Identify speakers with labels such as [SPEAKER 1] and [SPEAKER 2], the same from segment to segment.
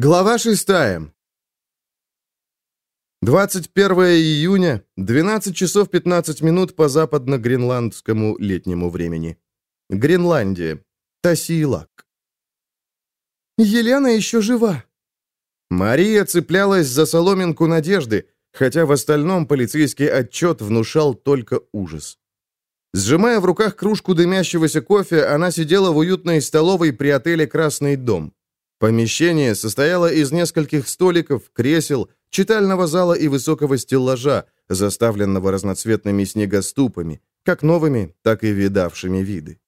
[SPEAKER 1] Глава шестая. 21 июня, 12 часов 15 минут по западно-гренландскому летнему времени. Гренландия. Тасиилак.
[SPEAKER 2] «Елена еще жива!»
[SPEAKER 1] Мария цеплялась за соломинку надежды, хотя в остальном полицейский отчет внушал только ужас. Сжимая в руках кружку дымящегося кофе, она сидела в уютной столовой при отеле «Красный дом». Помещение состояло из нескольких столиков, кресел, читального зала и высокого стеллажа, заставленного разноцветными снегоступами, как новыми, так и видавшими виды.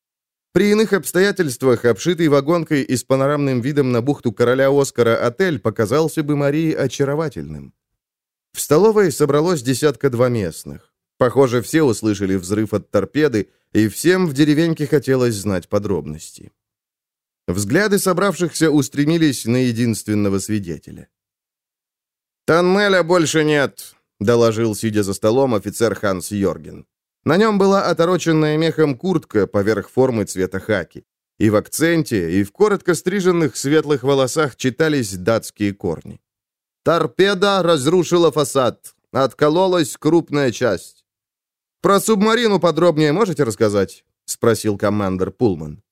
[SPEAKER 1] При иных обстоятельствах обшитый вагонкой и с панорамным видом на бухту короля Оскара отель показался бы Марии очаровательным. В столовой собралось десятка-два местных. Похоже, все услышали взрыв от торпеды, и всем в деревеньке хотелось знать подробности. Взгляды собравшихся устремились на единственного свидетеля. «Тоннеля больше нет», — доложил, сидя за столом, офицер Ханс Йорген. На нем была отороченная мехом куртка поверх формы цвета хаки. И в акценте, и в коротко стриженных светлых волосах читались датские корни. «Торпеда разрушила фасад. Откололась крупная часть». «Про субмарину подробнее можете рассказать?» — спросил командир Пулман.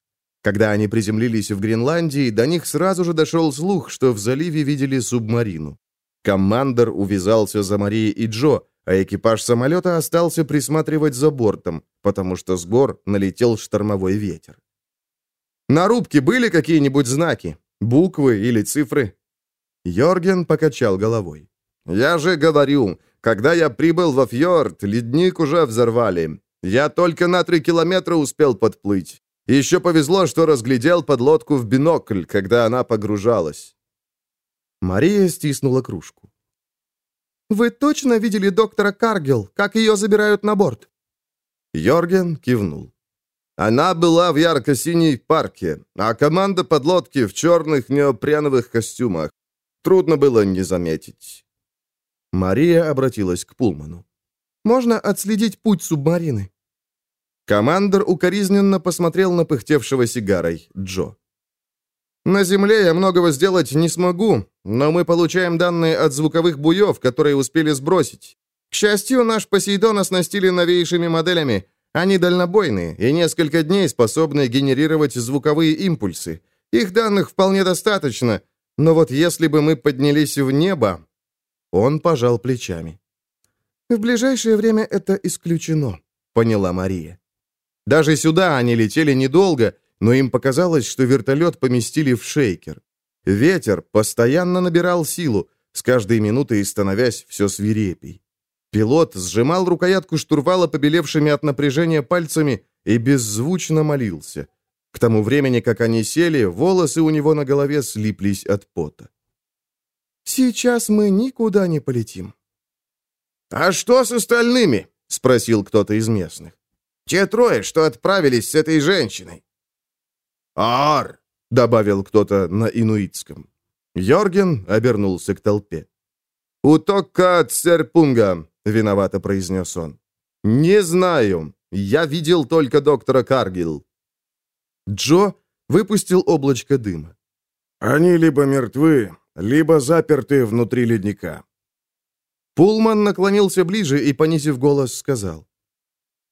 [SPEAKER 1] Когда они приземлились в Гренландии, до них сразу же дошел слух, что в заливе видели субмарину. Командор увязался за Марией и Джо, а экипаж самолета остался присматривать за бортом, потому что с гор налетел штормовой ветер. «На рубке были какие-нибудь знаки? Буквы или цифры?» Йорген покачал головой. «Я же говорю, когда я прибыл во фьорд, ледник уже взорвали. Я только на три километра успел подплыть. Еще повезло, что разглядел подлодку в бинокль, когда она погружалась. Мария стиснула кружку.
[SPEAKER 2] «Вы точно видели доктора Каргел, как ее забирают на борт?»
[SPEAKER 1] Йорген кивнул. Она была в ярко-синей парке, а команда подлодки в черных неопреновых костюмах. Трудно было не заметить. Мария обратилась к Пулману.
[SPEAKER 2] «Можно отследить путь субмарины?»
[SPEAKER 1] Командор укоризненно посмотрел на пыхтевшего сигарой Джо. «На Земле я многого сделать не смогу, но мы получаем данные от звуковых буев, которые успели сбросить. К счастью, наш Посейдон оснастили новейшими моделями. Они дальнобойные и несколько дней способны генерировать звуковые импульсы. Их данных вполне достаточно, но вот если бы мы поднялись в небо...» Он пожал плечами.
[SPEAKER 2] «В ближайшее время это исключено», — поняла Мария.
[SPEAKER 1] Даже сюда они летели недолго, но им показалось, что вертолет поместили в шейкер. Ветер постоянно набирал силу, с каждой минутой становясь все свирепей. Пилот сжимал рукоятку штурвала побелевшими от напряжения пальцами и беззвучно молился. К тому времени, как они сели, волосы у него на голове слиплись от пота.
[SPEAKER 2] «Сейчас мы никуда не полетим».
[SPEAKER 1] «А что с остальными?» — спросил кто-то из местных. Те трое, что отправились с этой женщиной». «Ар!» — добавил кто-то на инуитском. Йорген обернулся к толпе. «Утокка Церпунга», — виновато произнес он. «Не знаю. Я видел только доктора Каргил». Джо выпустил облачко дыма. «Они либо мертвы, либо заперты внутри ледника». Пулман наклонился ближе и, понизив голос, сказал.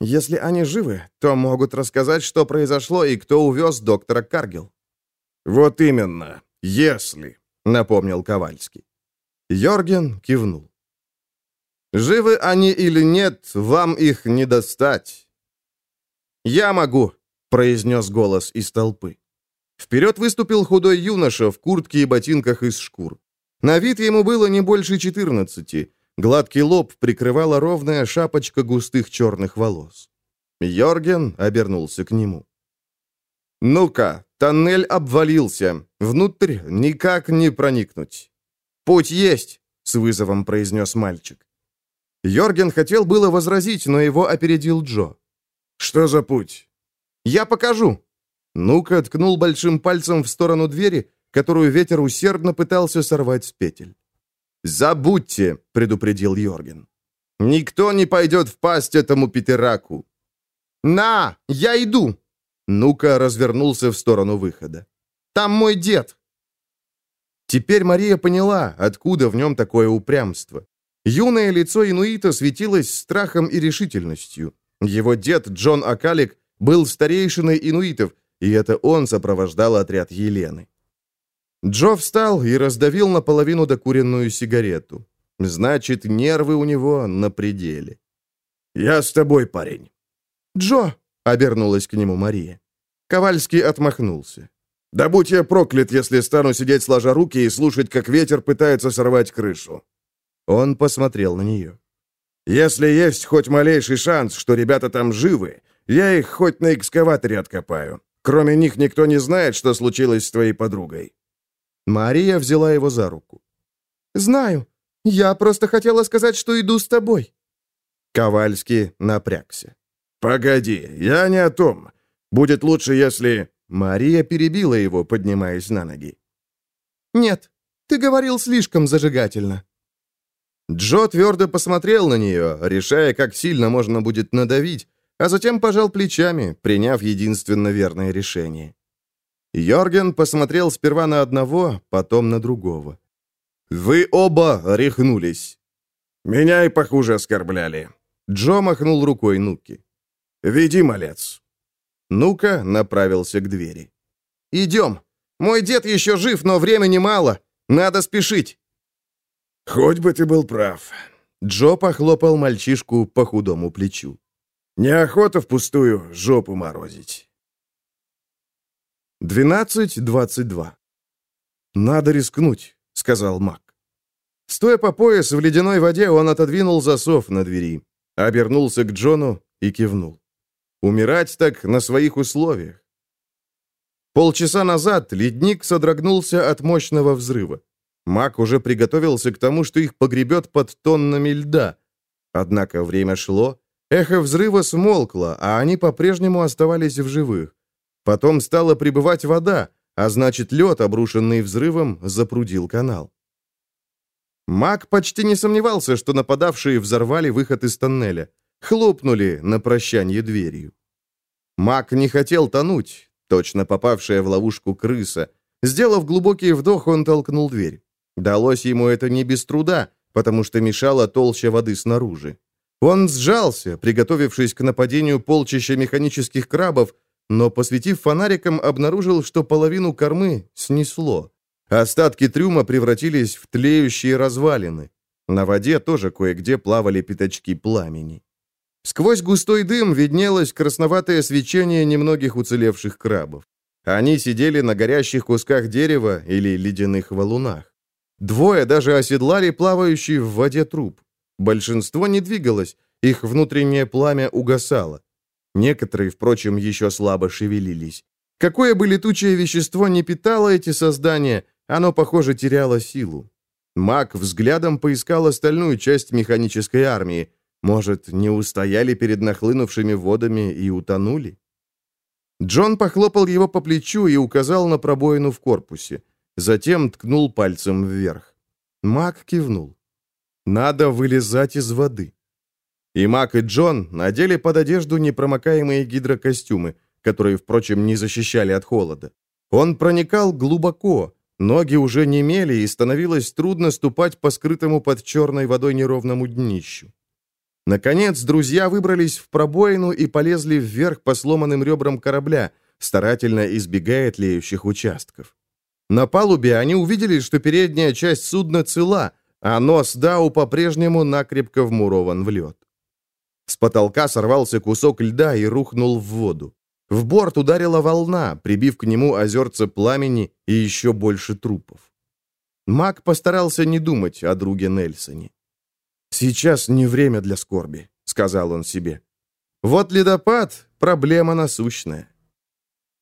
[SPEAKER 1] Если они живы, то могут рассказать, что произошло и кто увез доктора Каргил». «Вот именно, если», — напомнил Ковальский. Йорген кивнул. «Живы они или нет, вам их не достать». «Я могу», — произнес голос из толпы. Вперед выступил худой юноша в куртке и ботинках из шкур. На вид ему было не больше четырнадцати. Гладкий лоб прикрывала ровная шапочка густых черных волос. Йорген обернулся к нему. «Ну-ка, тоннель обвалился. Внутрь никак не проникнуть». «Путь есть», — с вызовом произнес мальчик. Йорген хотел было возразить, но его опередил Джо. «Что за путь?» «Я покажу». Нука ткнул большим пальцем в сторону двери, которую ветер усердно пытался сорвать с петель. «Забудьте», — предупредил Йорген. «Никто не пойдет в пасть этому Петераку». «На, я иду!» Ну-ка развернулся в сторону выхода. «Там мой дед!» Теперь Мария поняла, откуда в нем такое упрямство. Юное лицо инуита светилось страхом и решительностью. Его дед Джон Акалик был старейшиной инуитов, и это он сопровождал отряд Елены. Джо встал и раздавил наполовину докуренную сигарету. Значит, нервы у него на пределе. «Я с тобой, парень».
[SPEAKER 2] «Джо!»
[SPEAKER 1] — обернулась к нему Мария. Ковальский отмахнулся. «Да будь я проклят, если стану сидеть сложа руки и слушать, как ветер пытается сорвать крышу». Он посмотрел на нее. «Если есть хоть малейший шанс, что ребята там живы, я их хоть на экскаваторе откопаю. Кроме них никто не знает, что случилось с твоей подругой». Мария взяла его за руку.
[SPEAKER 2] «Знаю. Я просто хотела сказать, что иду с тобой».
[SPEAKER 1] Ковальский напрягся. «Погоди, я не о том. Будет лучше, если...» Мария перебила его, поднимаясь на ноги.
[SPEAKER 2] «Нет, ты говорил слишком зажигательно».
[SPEAKER 1] Джо твердо посмотрел на нее, решая, как сильно можно будет надавить, а затем пожал плечами, приняв единственно верное решение. Йорген посмотрел сперва на одного, потом на другого. «Вы оба рехнулись». «Меня и похуже оскорбляли». Джо махнул рукой Нуки. «Веди, малец». Нука направился к двери. «Идем. Мой дед еще жив, но времени мало. Надо спешить». «Хоть бы ты был прав». Джо похлопал мальчишку по худому плечу. «Неохота впустую жопу морозить». 12.22. «Надо рискнуть», — сказал Мак. Стоя по пояс в ледяной воде, он отодвинул засов на двери, обернулся к Джону и кивнул. Умирать так на своих условиях. Полчаса назад ледник содрогнулся от мощного взрыва. Мак уже приготовился к тому, что их погребет под тоннами льда. Однако время шло, эхо взрыва смолкло, а они по-прежнему оставались в живых. Потом стала прибывать вода, а значит, лед, обрушенный взрывом, запрудил канал. Мак почти не сомневался, что нападавшие взорвали выход из тоннеля хлопнули на прощание дверью. Мак не хотел тонуть, точно попавшая в ловушку крыса. Сделав глубокий вдох, он толкнул дверь. Далось ему это не без труда, потому что мешала толща воды снаружи. Он сжался, приготовившись к нападению полчища механических крабов, но, посветив фонариком, обнаружил, что половину кормы снесло. Остатки трюма превратились в тлеющие развалины. На воде тоже кое-где плавали пятачки пламени. Сквозь густой дым виднелось красноватое свечение немногих уцелевших крабов. Они сидели на горящих кусках дерева или ледяных валунах. Двое даже оседлали плавающий в воде труп. Большинство не двигалось, их внутреннее пламя угасало. Некоторые, впрочем, еще слабо шевелились. Какое бы летучее вещество не питало эти создания, оно, похоже, теряло силу. Маг взглядом поискал остальную часть механической армии, может, не устояли перед нахлынувшими водами и утонули? Джон похлопал его по плечу и указал на пробоину в корпусе. Затем ткнул пальцем вверх. Мак кивнул. «Надо вылезать из воды». И Мак, и Джон надели под одежду непромокаемые гидрокостюмы, которые, впрочем, не защищали от холода. Он проникал глубоко, ноги уже немели, и становилось трудно ступать по скрытому под черной водой неровному днищу. Наконец, друзья выбрались в пробоину и полезли вверх по сломанным ребрам корабля, старательно избегая тлеющих участков. На палубе они увидели, что передняя часть судна цела, а нос Дау по-прежнему накрепко вмурован в лед. С потолка сорвался кусок льда и рухнул в воду. В борт ударила волна, прибив к нему озерце пламени и еще больше трупов. Мак постарался не думать о друге Нельсоне. «Сейчас не время для скорби», — сказал он себе. «Вот ледопад — проблема насущная».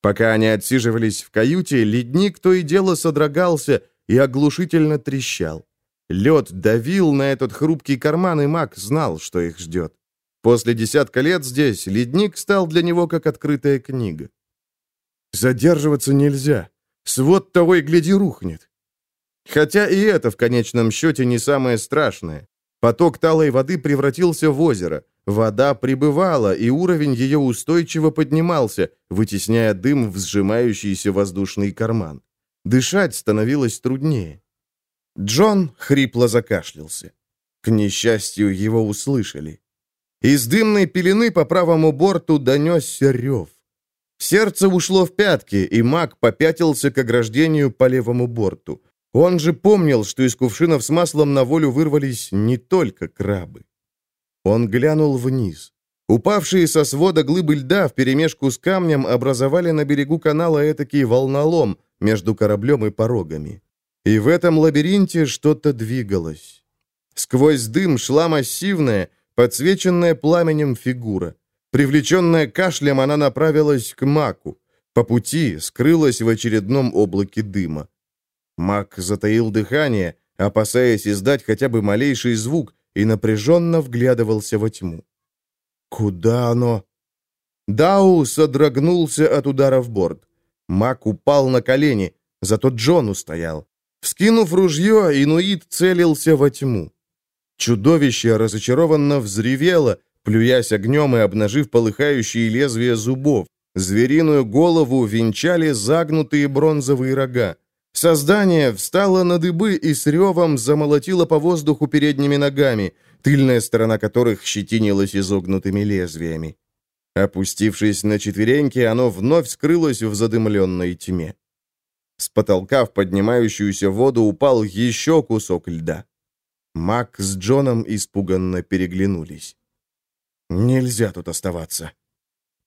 [SPEAKER 1] Пока они отсиживались в каюте, ледник то и дело содрогался и оглушительно трещал. Лед давил на этот хрупкий карман, и маг знал, что их ждет. После десятка лет здесь ледник стал для него как открытая книга. Задерживаться нельзя. Свод того и гляди рухнет. Хотя и это в конечном счете не самое страшное. Поток талой воды превратился в озеро. Вода прибывала, и уровень ее устойчиво поднимался, вытесняя дым в сжимающийся воздушный карман. Дышать становилось труднее. Джон хрипло закашлялся. К несчастью, его услышали. Из дымной пелены по правому борту донесся рев. Сердце ушло в пятки, и маг попятился к ограждению по левому борту. Он же помнил, что из кувшинов с маслом на волю вырвались не только крабы. Он глянул вниз. Упавшие со свода глыбы льда вперемешку с камнем образовали на берегу канала этакий волнолом между кораблем и порогами. И в этом лабиринте что-то двигалось. Сквозь дым шла массивная, подсвеченная пламенем фигура. Привлеченная кашлем, она направилась к маку. По пути скрылась в очередном облаке дыма. Мак затаил дыхание, опасаясь издать хотя бы малейший звук, и напряженно вглядывался во тьму. Куда оно? Дау содрогнулся от удара в борт. Мак упал на колени, зато Джон устоял. Вскинув ружье, инуит целился во тьму. Чудовище разочарованно взревело, плюясь огнем и обнажив полыхающие лезвия зубов. Звериную голову венчали загнутые бронзовые рога. Создание встало на дыбы и с ревом замолотило по воздуху передними ногами, тыльная сторона которых щетинилась изогнутыми лезвиями. Опустившись на четвереньки, оно вновь скрылось в задымленной тьме. С потолка в поднимающуюся воду упал еще кусок льда. Мак с Джоном испуганно переглянулись. «Нельзя тут оставаться.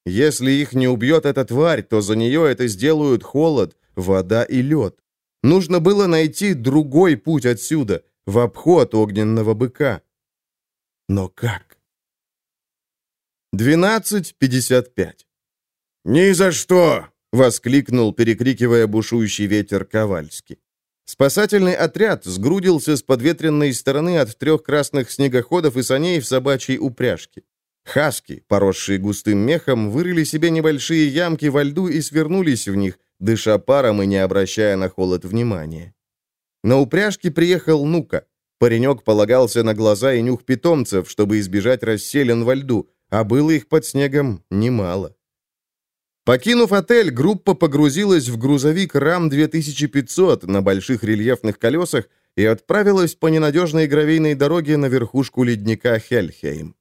[SPEAKER 1] Если их не убьет эта тварь, то за нее это сделают холод, вода и лед. Нужно было найти другой путь отсюда, в обход огненного быка. Но как? 12.55. «Ни за что!» — воскликнул, перекрикивая бушующий ветер Ковальский. Спасательный отряд сгрудился с подветренной стороны от трех красных снегоходов и саней в собачьей упряжке. Хаски, поросшие густым мехом, вырыли себе небольшие ямки во льду и свернулись в них, дыша паром и не обращая на холод внимания. На упряжке приехал Нука. Паренек полагался на глаза и нюх питомцев, чтобы избежать расселен во льду, а было их под снегом немало. Покинув отель, группа погрузилась в грузовик РАМ-2500 на больших рельефных колесах и отправилась по ненадежной гравийной дороге на верхушку ледника Хельхейм.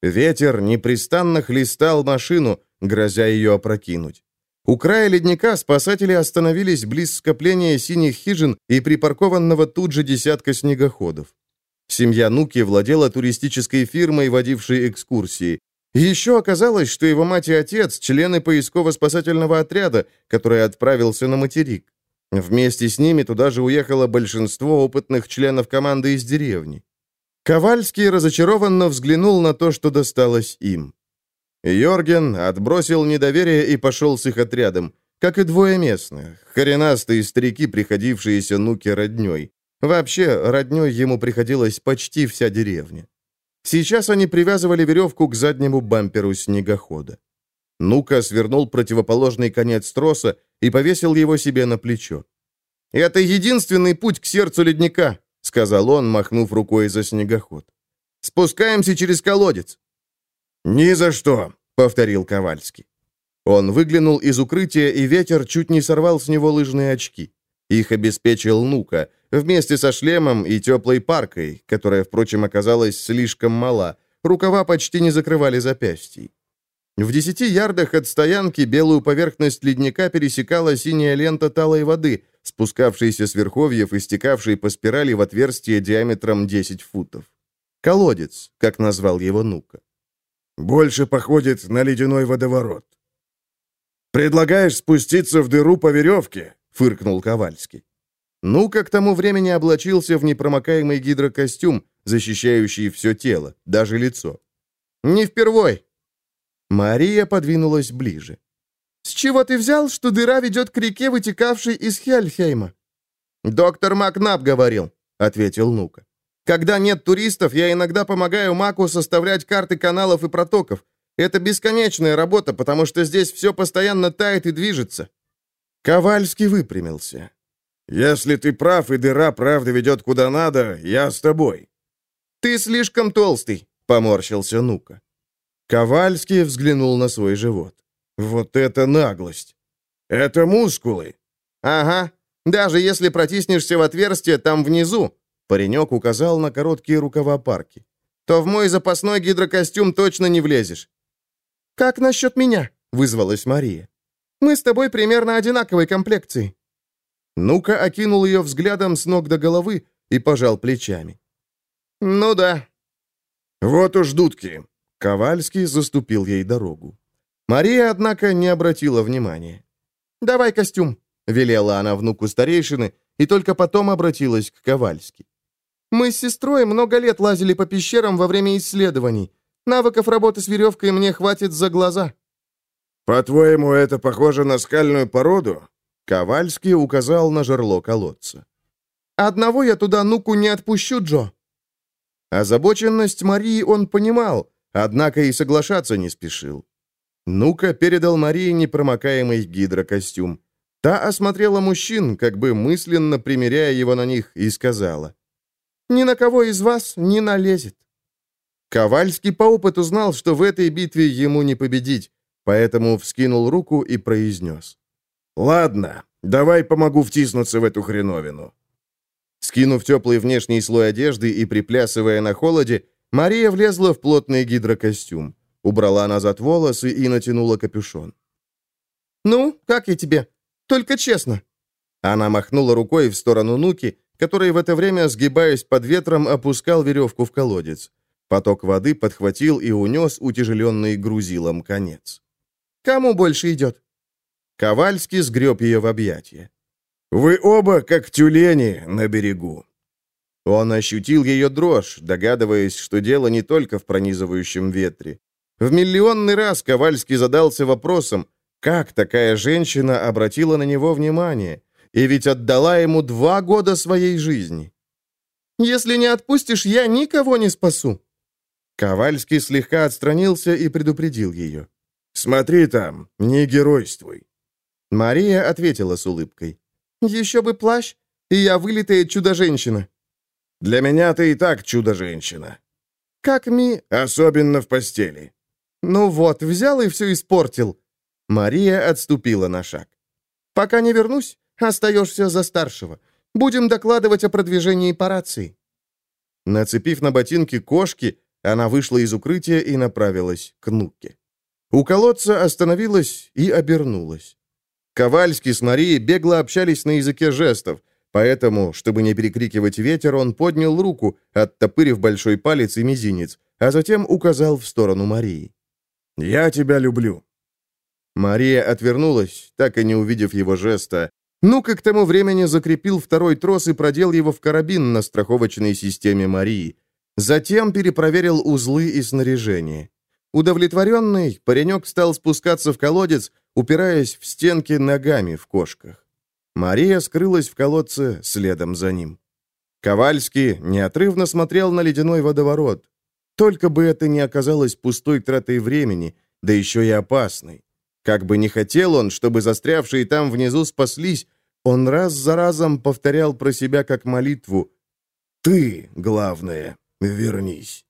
[SPEAKER 1] Ветер непрестанно хлестал машину, грозя ее опрокинуть. У края ледника спасатели остановились близ скопления синих хижин и припаркованного тут же десятка снегоходов. Семья Нуки владела туристической фирмой, водившей экскурсии. Еще оказалось, что его мать и отец – члены поисково-спасательного отряда, который отправился на материк. Вместе с ними туда же уехало большинство опытных членов команды из деревни. Ковальский разочарованно взглянул на то, что досталось им. Йорген отбросил недоверие и пошел с их отрядом, как и двое местных, коренастые старики, приходившиеся Нуке родней. Вообще, родней ему приходилась почти вся деревня. Сейчас они привязывали веревку к заднему бамперу снегохода. Нука свернул противоположный конец троса и повесил его себе на плечо. «Это единственный путь к сердцу ледника», — сказал он, махнув рукой за снегоход. «Спускаемся через колодец». «Ни за что», — повторил Ковальский. Он выглянул из укрытия, и ветер чуть не сорвал с него лыжные очки. Их обеспечил Нука, вместе со шлемом и теплой паркой, которая, впрочем, оказалась слишком мала. Рукава почти не закрывали запястий. В десяти ярдах от стоянки белую поверхность ледника пересекала синяя лента талой воды, спускавшейся с верховьев и стекавшей по спирали в отверстие диаметром 10 футов. Колодец, как назвал его Нука. Больше походит на ледяной водоворот. «Предлагаешь спуститься в дыру по веревке?» — фыркнул Ковальский. Ну, как тому времени облачился в непромокаемый гидрокостюм, защищающий все тело, даже лицо. «Не впервой!» Мария подвинулась ближе. «С чего ты взял, что дыра ведет к реке, вытекавшей из Хельхейма?» «Доктор Макнаб говорил», — ответил Нука. Когда нет туристов, я иногда помогаю Маку составлять карты каналов и протоков. Это бесконечная работа, потому что здесь все постоянно тает и движется». Ковальский выпрямился. «Если ты прав, и дыра правда ведет куда надо, я с тобой». «Ты слишком толстый», — поморщился Нука. Ковальский взглянул на свой живот. «Вот это наглость!» «Это мускулы!» «Ага. Даже если протиснешься в отверстие там внизу, паренек указал на короткие рукава парки, то в мой запасной гидрокостюм точно не влезешь.
[SPEAKER 2] «Как насчет меня?» — вызвалась Мария. «Мы с тобой примерно одинаковой комплекции».
[SPEAKER 1] Ну-ка окинул ее взглядом с ног до головы и пожал плечами. «Ну да». «Вот уж дудки!» Ковальский заступил ей дорогу. Мария, однако, не обратила внимания.
[SPEAKER 2] «Давай костюм», — велела она внуку старейшины, и только потом обратилась к Ковальски. «Мы с сестрой много лет лазили по пещерам во время исследований. Навыков работы с веревкой мне хватит за глаза».
[SPEAKER 1] «По-твоему, это похоже на скальную породу?» Ковальский указал на жерло колодца.
[SPEAKER 2] «Одного я туда нуку не отпущу, Джо».
[SPEAKER 1] Озабоченность Марии он понимал, однако и соглашаться не спешил. Нука передал Марии непромокаемый гидрокостюм. Та осмотрела мужчин, как бы мысленно примеряя его на них, и сказала.
[SPEAKER 2] «Ни на кого из вас не налезет».
[SPEAKER 1] Ковальский по опыту знал, что в этой битве ему не победить, поэтому вскинул руку и произнес. «Ладно, давай помогу втиснуться в эту хреновину». Скинув теплый внешний слой одежды и приплясывая на холоде, Мария влезла в плотный гидрокостюм, убрала назад волосы и натянула капюшон.
[SPEAKER 2] «Ну, как я тебе? Только честно».
[SPEAKER 1] Она махнула рукой в сторону Нуки, который в это время, сгибаясь под ветром, опускал веревку в колодец. Поток воды подхватил и унес утяжеленный грузилом конец.
[SPEAKER 2] «Кому больше идет?»
[SPEAKER 1] Ковальский сгреб ее в объятия. «Вы оба как тюлени на берегу». Он ощутил ее дрожь, догадываясь, что дело не только в пронизывающем ветре. В миллионный раз Ковальский задался вопросом, как такая женщина обратила на него внимание, и ведь отдала ему два года своей жизни.
[SPEAKER 2] «Если не отпустишь, я никого не спасу».
[SPEAKER 1] Ковальский слегка отстранился и предупредил ее. «Смотри там, не геройствуй». Мария ответила с улыбкой.
[SPEAKER 2] «Еще бы плащ, и я вылитая чудо-женщина».
[SPEAKER 1] «Для меня ты и так чудо-женщина».
[SPEAKER 2] «Как ми...»
[SPEAKER 1] «Особенно в постели».
[SPEAKER 2] «Ну вот, взял и все испортил».
[SPEAKER 1] Мария отступила на шаг.
[SPEAKER 2] «Пока не вернусь, остаешься за старшего. Будем докладывать о продвижении по рации».
[SPEAKER 1] Нацепив на ботинки кошки, она вышла из укрытия и направилась к Нуке. У колодца остановилась и обернулась. Ковальский с Марией бегло общались на языке жестов, поэтому, чтобы не перекрикивать ветер, он поднял руку, оттопырив большой палец и мизинец, а затем указал в сторону Марии. «Я тебя люблю». Мария отвернулась, так и не увидев его жеста. Ну-ка к тому времени закрепил второй трос и продел его в карабин на страховочной системе Марии. Затем перепроверил узлы и снаряжение. Удовлетворенный, паренек стал спускаться в колодец, упираясь в стенки ногами в кошках. Мария скрылась в колодце следом за ним. Ковальский неотрывно смотрел на ледяной водоворот. Только бы это не оказалось пустой тратой времени, да еще и опасной. Как бы не хотел он, чтобы застрявшие там внизу спаслись, он раз за разом повторял про себя как молитву «Ты, главное, вернись».